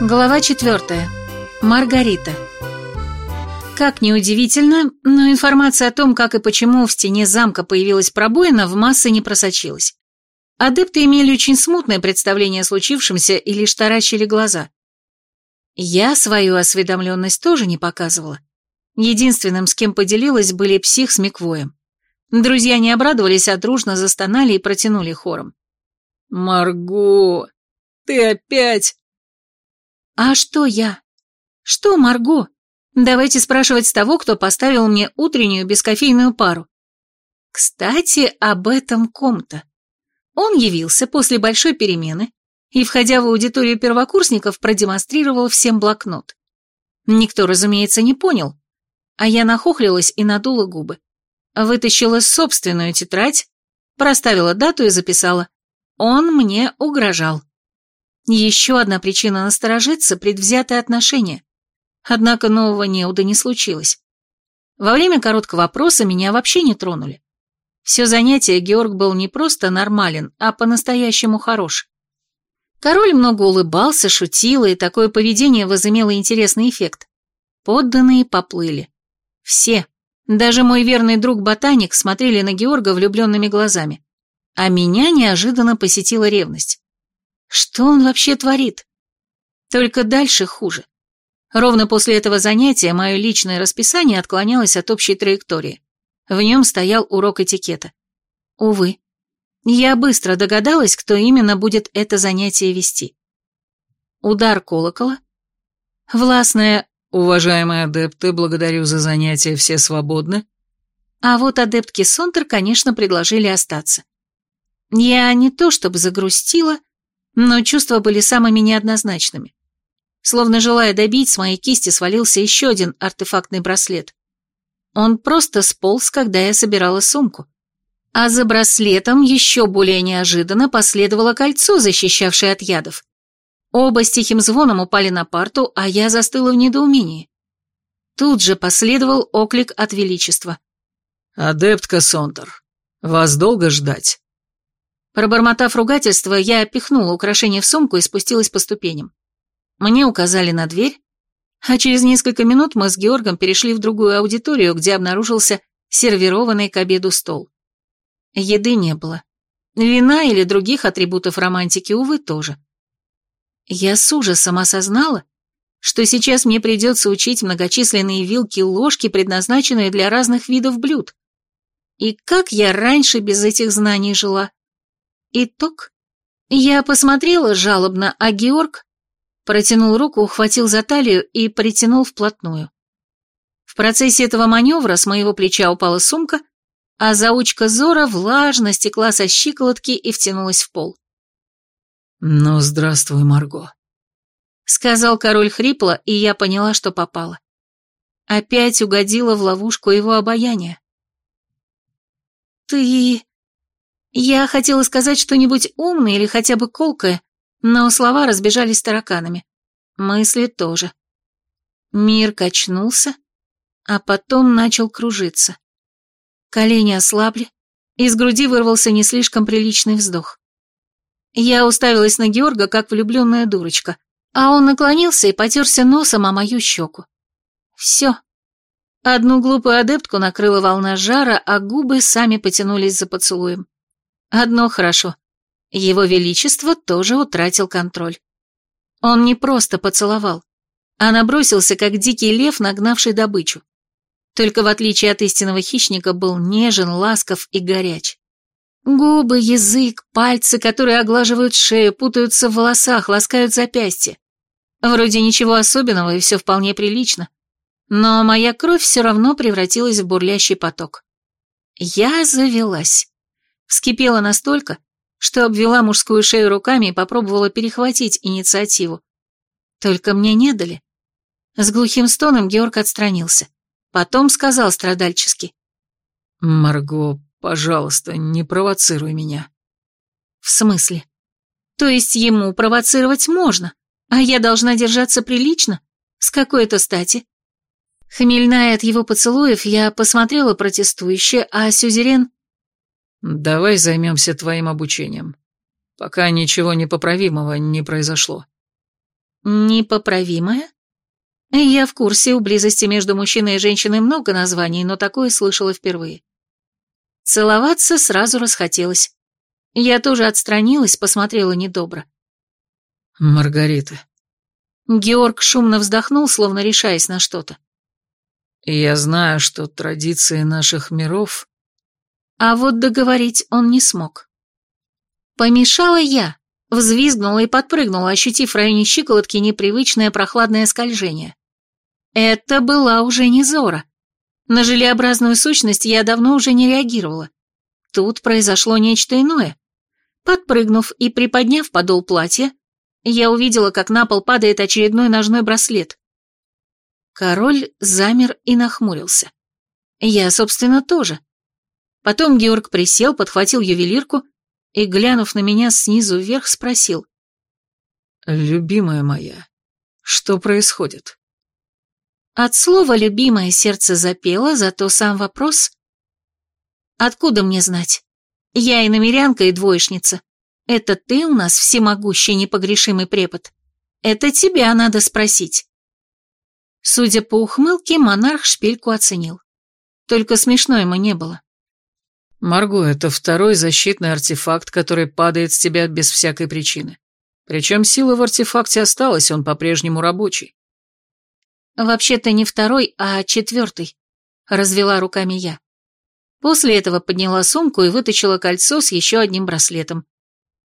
Глава четвертая. Маргарита. Как ни удивительно, но информация о том, как и почему в стене замка появилась пробоина, в массы не просочилась. Адепты имели очень смутное представление о случившемся и лишь таращили глаза. Я свою осведомленность тоже не показывала. Единственным, с кем поделилась, были псих с Миквоем. Друзья не обрадовались, а дружно застонали и протянули хором. «Марго, ты опять...» «А что я? Что Марго? Давайте спрашивать с того, кто поставил мне утреннюю бескофейную пару. Кстати, об этом ком-то. Он явился после большой перемены и, входя в аудиторию первокурсников, продемонстрировал всем блокнот. Никто, разумеется, не понял, а я нахохлилась и надула губы. Вытащила собственную тетрадь, проставила дату и записала. Он мне угрожал. Еще одна причина насторожиться – предвзятое отношение. Однако нового неуда не случилось. Во время короткого опроса меня вообще не тронули. Все занятие Георг был не просто нормален, а по-настоящему хорош. Король много улыбался, шутил, и такое поведение возымело интересный эффект. Подданные поплыли. Все, даже мой верный друг-ботаник, смотрели на Георга влюбленными глазами. А меня неожиданно посетила ревность. Что он вообще творит? Только дальше хуже. Ровно после этого занятия мое личное расписание отклонялось от общей траектории. В нем стоял урок этикета. Увы, я быстро догадалась, кто именно будет это занятие вести. Удар колокола, властная «Уважаемые адепты, благодарю за занятие, все свободны?» А вот адептки Сонтер, конечно, предложили остаться. Я не то чтобы загрустила, но чувства были самыми неоднозначными. Словно желая добить, с моей кисти свалился еще один артефактный браслет. Он просто сполз, когда я собирала сумку. А за браслетом еще более неожиданно последовало кольцо, защищавшее от ядов. Оба с тихим звоном упали на парту, а я застыла в недоумении. Тут же последовал оклик от Величества. «Адептка Сонтер, вас долго ждать?» Пробормотав ругательство, я опихнула украшение в сумку и спустилась по ступеням. Мне указали на дверь, а через несколько минут мы с Георгом перешли в другую аудиторию, где обнаружился сервированный к обеду стол. Еды не было. Вина или других атрибутов романтики, увы, тоже. Я с ужасом осознала, что сейчас мне придется учить многочисленные вилки и ложки, предназначенные для разных видов блюд. И как я раньше без этих знаний жила? Итог. Я посмотрела жалобно, а Георг протянул руку, ухватил за талию и притянул вплотную. В процессе этого маневра с моего плеча упала сумка, а заучка Зора влажно стекла со щиколотки и втянулась в пол. «Ну, здравствуй, Марго», — сказал король хрипло, и я поняла, что попала. Опять угодила в ловушку его обаяния. «Ты...» Я хотела сказать что-нибудь умное или хотя бы колкое, но слова разбежались тараканами. Мысли тоже. Мир качнулся, а потом начал кружиться. Колени ослабли, из груди вырвался не слишком приличный вздох. Я уставилась на Георга, как влюбленная дурочка, а он наклонился и потерся носом о мою щеку. Все. Одну глупую адептку накрыла волна жара, а губы сами потянулись за поцелуем. Одно хорошо. Его Величество тоже утратил контроль. Он не просто поцеловал, а набросился, как дикий лев, нагнавший добычу. Только в отличие от истинного хищника был нежен, ласков и горяч. Губы, язык, пальцы, которые оглаживают шею, путаются в волосах, ласкают запястья. Вроде ничего особенного и все вполне прилично. Но моя кровь все равно превратилась в бурлящий поток. Я завелась. Вскипела настолько, что обвела мужскую шею руками и попробовала перехватить инициативу. Только мне не дали. С глухим стоном Георг отстранился. Потом сказал страдальчески. «Марго, Пожалуйста, не провоцируй меня. В смысле? То есть ему провоцировать можно, а я должна держаться прилично? С какой-то стати? Хмельная от его поцелуев, я посмотрела протестующе, а Сюзерен... Давай займемся твоим обучением, пока ничего непоправимого не произошло. Непоправимое? Я в курсе, у близости между мужчиной и женщиной много названий, но такое слышала впервые. Целоваться сразу расхотелось. Я тоже отстранилась, посмотрела недобро. «Маргарита». Георг шумно вздохнул, словно решаясь на что-то. «Я знаю, что традиции наших миров...» А вот договорить он не смог. Помешала я, взвизгнула и подпрыгнула, ощутив в районе щиколотки непривычное прохладное скольжение. Это была уже не Зора. На желеобразную сущность я давно уже не реагировала. Тут произошло нечто иное. Подпрыгнув и приподняв подол платья, я увидела, как на пол падает очередной ножной браслет. Король замер и нахмурился. Я, собственно, тоже. Потом Георг присел, подхватил ювелирку и, глянув на меня снизу вверх, спросил. «Любимая моя, что происходит?» От слова «любимое» сердце запело, зато сам вопрос... Откуда мне знать? Я и намерянка, и двоечница. Это ты у нас всемогущий непогрешимый препод. Это тебя надо спросить. Судя по ухмылке, монарх шпильку оценил. Только смешно ему не было. «Марго, это второй защитный артефакт, который падает с тебя без всякой причины. Причем сила в артефакте осталась, он по-прежнему рабочий». «Вообще-то не второй, а четвертый», — развела руками я. После этого подняла сумку и вытащила кольцо с еще одним браслетом.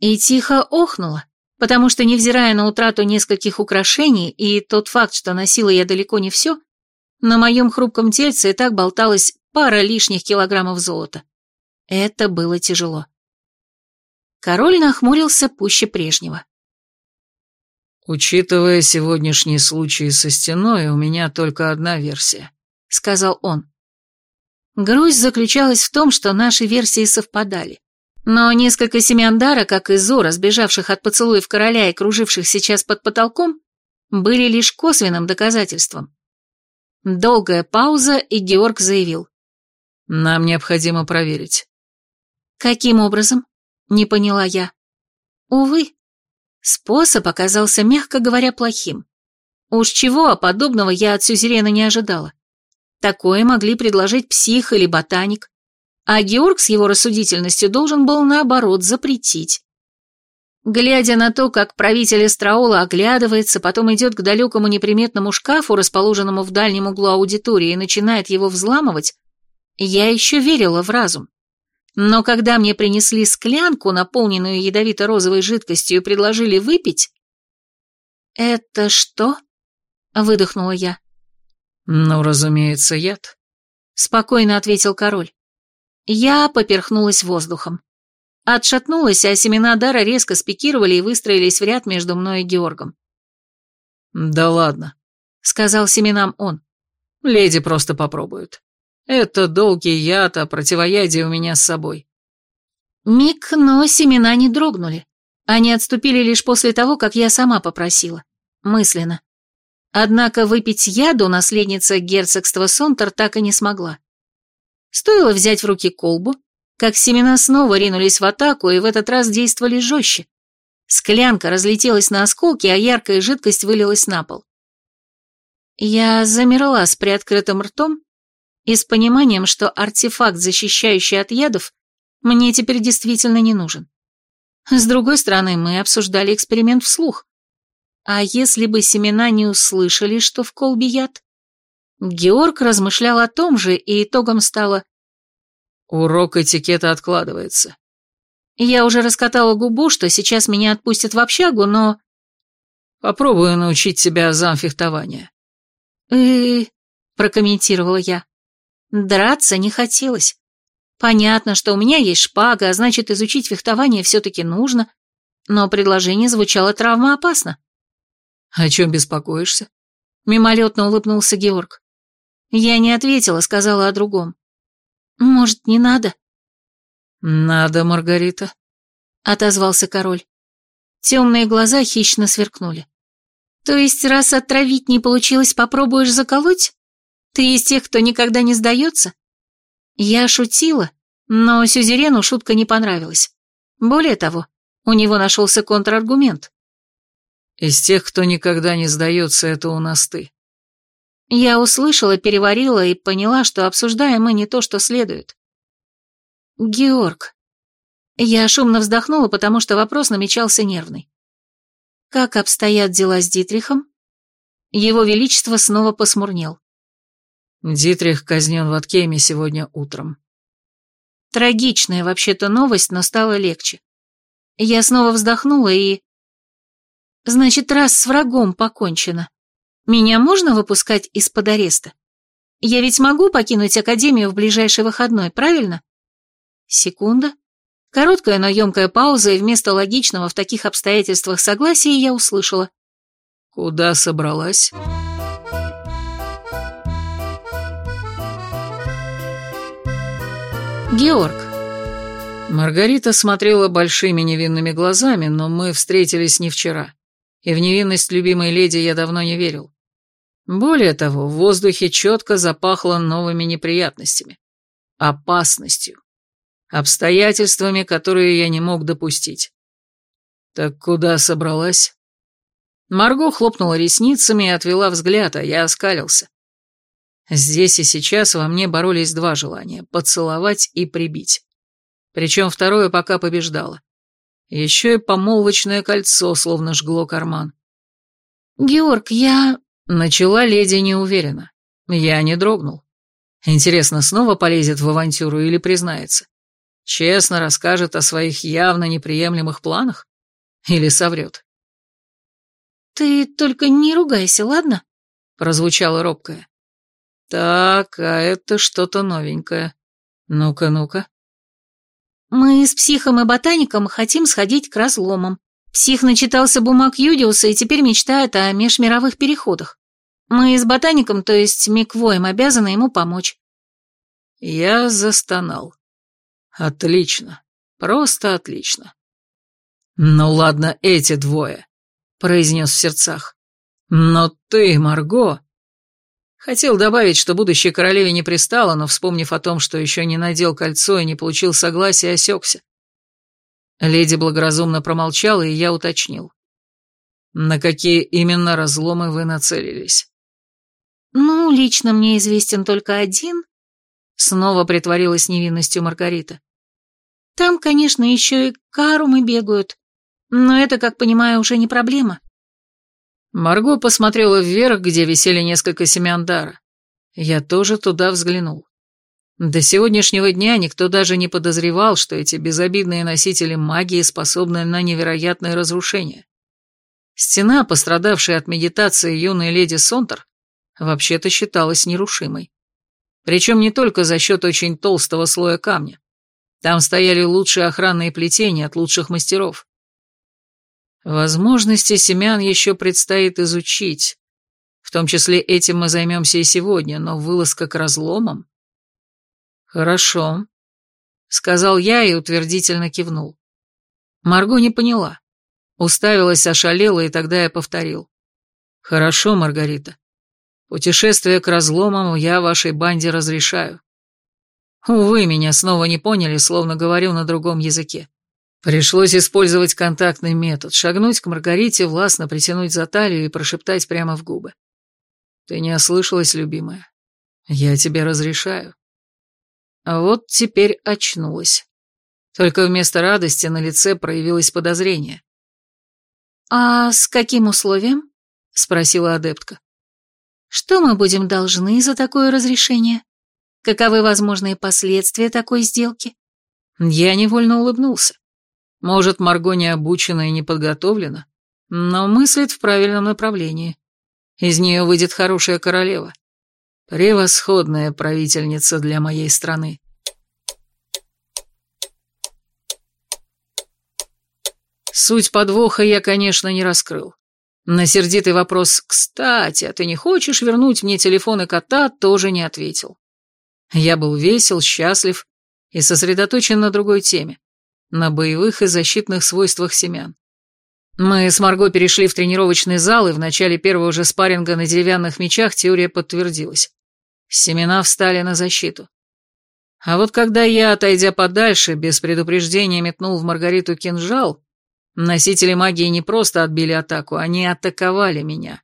И тихо охнула, потому что, невзирая на утрату нескольких украшений и тот факт, что носила я далеко не все, на моем хрупком тельце и так болталась пара лишних килограммов золота. Это было тяжело. Король нахмурился пуще прежнего. «Учитывая сегодняшний случай со стеной, у меня только одна версия», — сказал он. Грусть заключалась в том, что наши версии совпадали. Но несколько семян дара, как и Зора, сбежавших от поцелуев короля и круживших сейчас под потолком, были лишь косвенным доказательством. Долгая пауза, и Георг заявил. «Нам необходимо проверить. Каким образом? Не поняла я. Увы, способ оказался, мягко говоря, плохим. Уж чего а подобного я от Сюзерена не ожидала. Такое могли предложить псих или ботаник, а Георг с его рассудительностью должен был, наоборот, запретить. Глядя на то, как правитель Эстраула оглядывается, потом идет к далекому неприметному шкафу, расположенному в дальнем углу аудитории, и начинает его взламывать, я еще верила в разум. Но когда мне принесли склянку, наполненную ядовито-розовой жидкостью, и предложили выпить... «Это что?» — выдохнула я. «Ну, разумеется, яд», — спокойно ответил король. Я поперхнулась воздухом. Отшатнулась, а семена дара резко спикировали и выстроились в ряд между мной и Георгом. «Да ладно», — сказал семенам он. «Леди просто попробуют. Это долгий яд, а противоядие у меня с собой. Миг, но семена не дрогнули. Они отступили лишь после того, как я сама попросила. Мысленно. Однако выпить яду наследница герцогства Сонтер так и не смогла. Стоило взять в руки колбу, как семена снова ринулись в атаку и в этот раз действовали жестче. Склянка разлетелась на осколки, а яркая жидкость вылилась на пол. Я замерла с приоткрытым ртом, и с пониманием, что артефакт, защищающий от ядов, мне теперь действительно не нужен. С другой стороны, мы обсуждали эксперимент вслух. А если бы семена не услышали, что в колбе яд? Георг размышлял о том же, и итогом стало... Урок этикета откладывается. Я уже раскатала губу, что сейчас меня отпустят в общагу, но... Попробую научить тебя азам фехтования. э прокомментировала я. Драться не хотелось. Понятно, что у меня есть шпага, а значит, изучить фехтование все-таки нужно, но предложение звучало травмоопасно. «О чем беспокоишься?» Мимолетно улыбнулся Георг. Я не ответила, сказала о другом. «Может, не надо?» «Надо, Маргарита», — отозвался король. Темные глаза хищно сверкнули. «То есть, раз отравить не получилось, попробуешь заколоть?» Ты из тех, кто никогда не сдается? Я шутила, но Сюзерену шутка не понравилась. Более того, у него нашелся контраргумент. Из тех, кто никогда не сдается, это у нас ты. Я услышала, переварила и поняла, что обсуждаем мы не то, что следует. Георг. Я шумно вздохнула, потому что вопрос намечался нервный. Как обстоят дела с Дитрихом? Его Величество снова посмурнел. Дитрих казнен в Аткеме сегодня утром. Трагичная вообще-то новость, но стало легче. Я снова вздохнула и... Значит, раз с врагом покончено, меня можно выпускать из-под ареста? Я ведь могу покинуть Академию в ближайший выходной, правильно? Секунда. Короткая, но емкая пауза, и вместо логичного в таких обстоятельствах согласия я услышала. «Куда собралась?» Георг. Маргарита смотрела большими невинными глазами, но мы встретились не вчера, и в невинность любимой леди я давно не верил. Более того, в воздухе четко запахло новыми неприятностями, опасностью, обстоятельствами, которые я не мог допустить. «Так куда собралась?» Марго хлопнула ресницами и отвела взгляд, а я оскалился. Здесь и сейчас во мне боролись два желания — поцеловать и прибить. Причем второе пока побеждало. Еще и помолвочное кольцо словно жгло карман. «Георг, я...» — начала леди неуверенно. Я не дрогнул. Интересно, снова полезет в авантюру или признается? Честно расскажет о своих явно неприемлемых планах? Или соврет? «Ты только не ругайся, ладно?» — прозвучало робкое. Так, а это что-то новенькое. Ну-ка, ну-ка. Мы с психом и ботаником хотим сходить к разломам. Псих начитался бумаг Юдиуса и теперь мечтает о межмировых переходах. Мы с ботаником, то есть Миквоем, обязаны ему помочь. Я застонал. Отлично. Просто отлично. Ну ладно, эти двое, произнес в сердцах. Но ты, Марго... Хотел добавить, что будущей королеве не пристало, но, вспомнив о том, что еще не надел кольцо и не получил согласия, осекся. Леди благоразумно промолчала, и я уточнил. «На какие именно разломы вы нацелились?» «Ну, лично мне известен только один», — снова притворилась невинностью Маргарита. «Там, конечно, еще и карумы бегают, но это, как понимаю, уже не проблема». Марго посмотрела вверх, где висели несколько семян дара. Я тоже туда взглянул. До сегодняшнего дня никто даже не подозревал, что эти безобидные носители магии способны на невероятное разрушение. Стена, пострадавшая от медитации юной леди Сонтер, вообще-то считалась нерушимой. Причем не только за счет очень толстого слоя камня. Там стояли лучшие охранные плетения от лучших мастеров. Возможности семян еще предстоит изучить. В том числе этим мы займемся и сегодня, но вылазка к разломам... Хорошо, сказал я и утвердительно кивнул. Марго не поняла. Уставилась, ошалела, и тогда я повторил. Хорошо, Маргарита. Путешествие к разломам я вашей банде разрешаю. Увы, меня снова не поняли, словно говорю на другом языке. Пришлось использовать контактный метод, шагнуть к Маргарите, властно притянуть за талию и прошептать прямо в губы. «Ты не ослышалась, любимая? Я тебе разрешаю». А вот теперь очнулась. Только вместо радости на лице проявилось подозрение. «А с каким условием?» — спросила адептка. «Что мы будем должны за такое разрешение? Каковы возможные последствия такой сделки?» Я невольно улыбнулся. Может, Марго не обучена и не подготовлена, но мыслит в правильном направлении. Из нее выйдет хорошая королева. Превосходная правительница для моей страны. Суть подвоха я, конечно, не раскрыл. На сердитый вопрос «Кстати, а ты не хочешь вернуть мне телефоны кота?» тоже не ответил. Я был весел, счастлив и сосредоточен на другой теме на боевых и защитных свойствах семян. Мы с Марго перешли в тренировочный зал, и в начале первого же спарринга на деревянных мечах теория подтвердилась. Семена встали на защиту. А вот когда я, отойдя подальше, без предупреждения метнул в Маргариту кинжал, Носители магии не просто отбили атаку, они атаковали меня.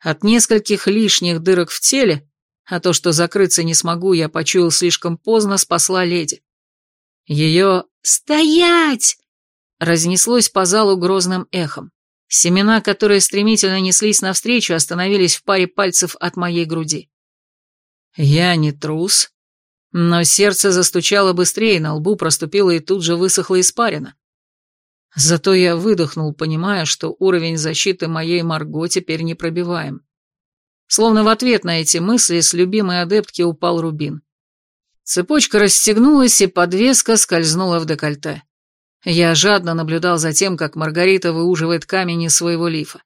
От нескольких лишних дырок в теле, а то, что закрыться не смогу, я почуял слишком поздно, спасла леди. Ее «Стоять!» разнеслось по залу грозным эхом. Семена, которые стремительно неслись навстречу, остановились в паре пальцев от моей груди. Я не трус, но сердце застучало быстрее, на лбу проступило и тут же высохло испарина. Зато я выдохнул, понимая, что уровень защиты моей Марго теперь непробиваем. Словно в ответ на эти мысли с любимой адептки упал рубин. Цепочка расстегнулась, и подвеска скользнула в декольте. Я жадно наблюдал за тем, как Маргарита выуживает камень из своего лифа.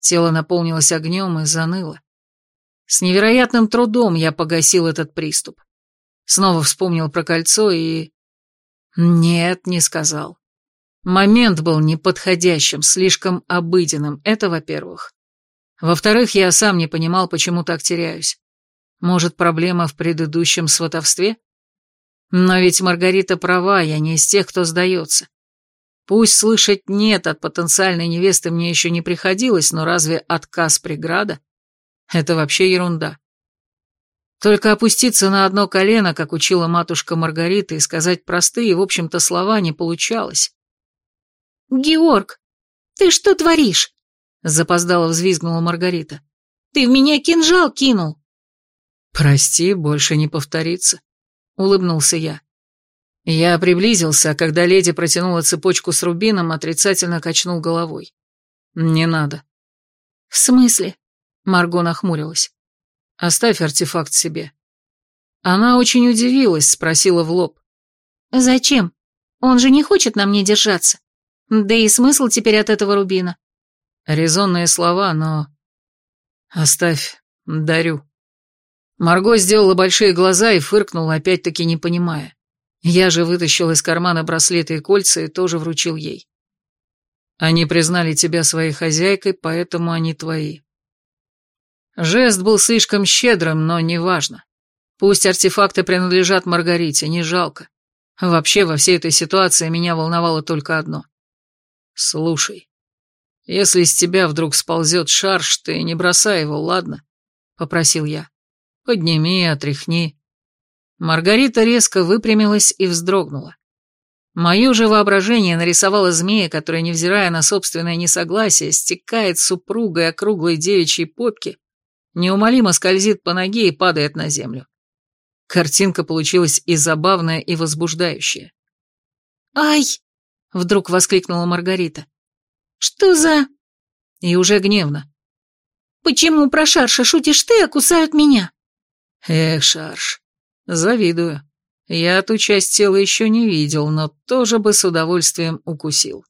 Тело наполнилось огнем и заныло. С невероятным трудом я погасил этот приступ. Снова вспомнил про кольцо и... Нет, не сказал. Момент был неподходящим, слишком обыденным, это во-первых. Во-вторых, я сам не понимал, почему так теряюсь. Может, проблема в предыдущем сватовстве? Но ведь Маргарита права, я не из тех, кто сдается. Пусть слышать «нет» от потенциальной невесты мне еще не приходилось, но разве отказ преграда? Это вообще ерунда. Только опуститься на одно колено, как учила матушка Маргарита, и сказать простые, в общем-то, слова не получалось. «Георг, ты что творишь?» — запоздало взвизгнула Маргарита. «Ты в меня кинжал кинул!» «Прости, больше не повторится», — улыбнулся я. Я приблизился, а когда леди протянула цепочку с рубином, отрицательно качнул головой. «Не надо». «В смысле?» — Марго нахмурилась. «Оставь артефакт себе». Она очень удивилась, спросила в лоб. «Зачем? Он же не хочет на мне держаться. Да и смысл теперь от этого рубина? Резонные слова, но... Оставь, дарю. Марго сделала большие глаза и фыркнула, опять-таки не понимая. Я же вытащил из кармана браслеты и кольца и тоже вручил ей. Они признали тебя своей хозяйкой, поэтому они твои. Жест был слишком щедрым, но неважно. Пусть артефакты принадлежат Маргарите, не жалко. Вообще, во всей этой ситуации меня волновало только одно. «Слушай, если с тебя вдруг сползет шарш, ты не бросай его, ладно?» — попросил я. «Подними, отряхни». Маргарита резко выпрямилась и вздрогнула. Мое же воображение нарисовало змея, который, невзирая на собственное несогласие, стекает супругой округлой девичьей попки, неумолимо скользит по ноге и падает на землю. Картинка получилась и забавная, и возбуждающая. «Ай!» Вдруг воскликнула Маргарита. «Что за...» И уже гневно. «Почему про Шарша шутишь ты, а кусают меня?» «Эх, Шарш, завидую. Я ту часть тела еще не видел, но тоже бы с удовольствием укусил».